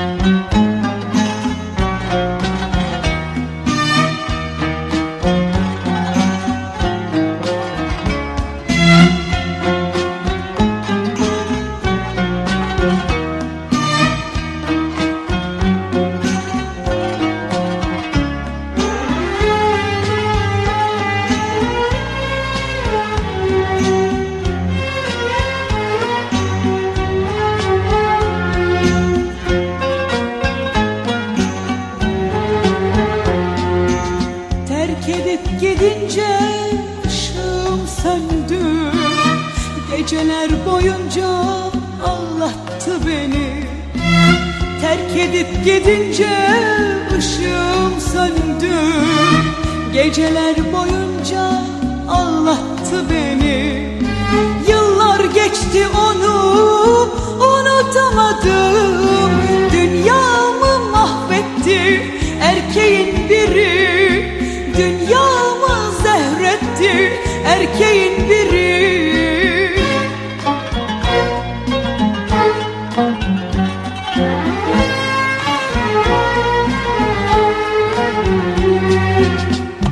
Terk edip gidince ışığım söndü Geceler boyunca ağlattı beni. Terk edip gidince ışığım söndü. Geceler boyunca ağlattı beni. Yıllar geçti onu unutamadım zehretti erkeğin biri.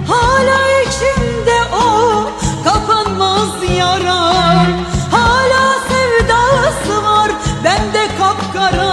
Hala içimde o kapanmaz yara. Hala sevdası var bende kapkara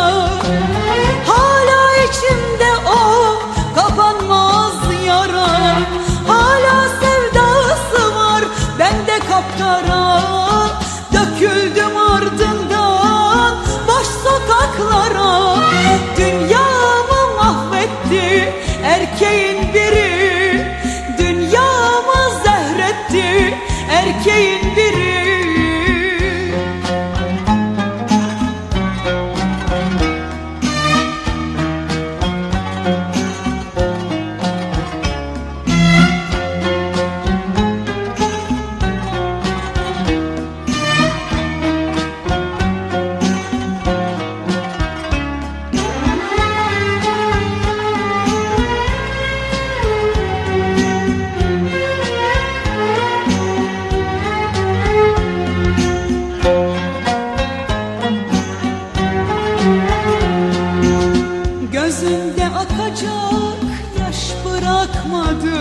Gözünde akacak yaş bırakmadı.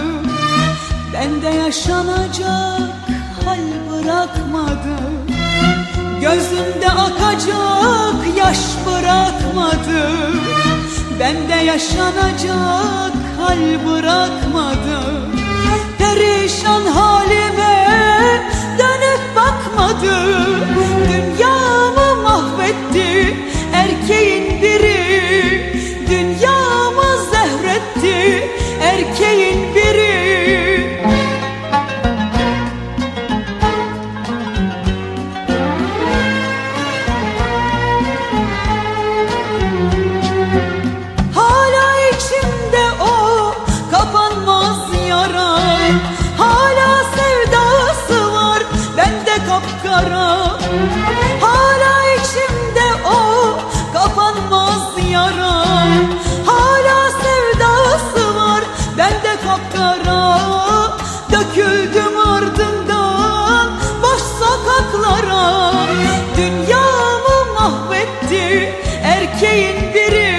Bende yaşanacak hal bırakmadı. Gözünde akacak yaş bırakmadı. Bende yaşanacak hal bırakmadı. Perişan şeyin biri. Hala içimde o kapanmaz yara. Hala sevdası var bende kapkara. indirin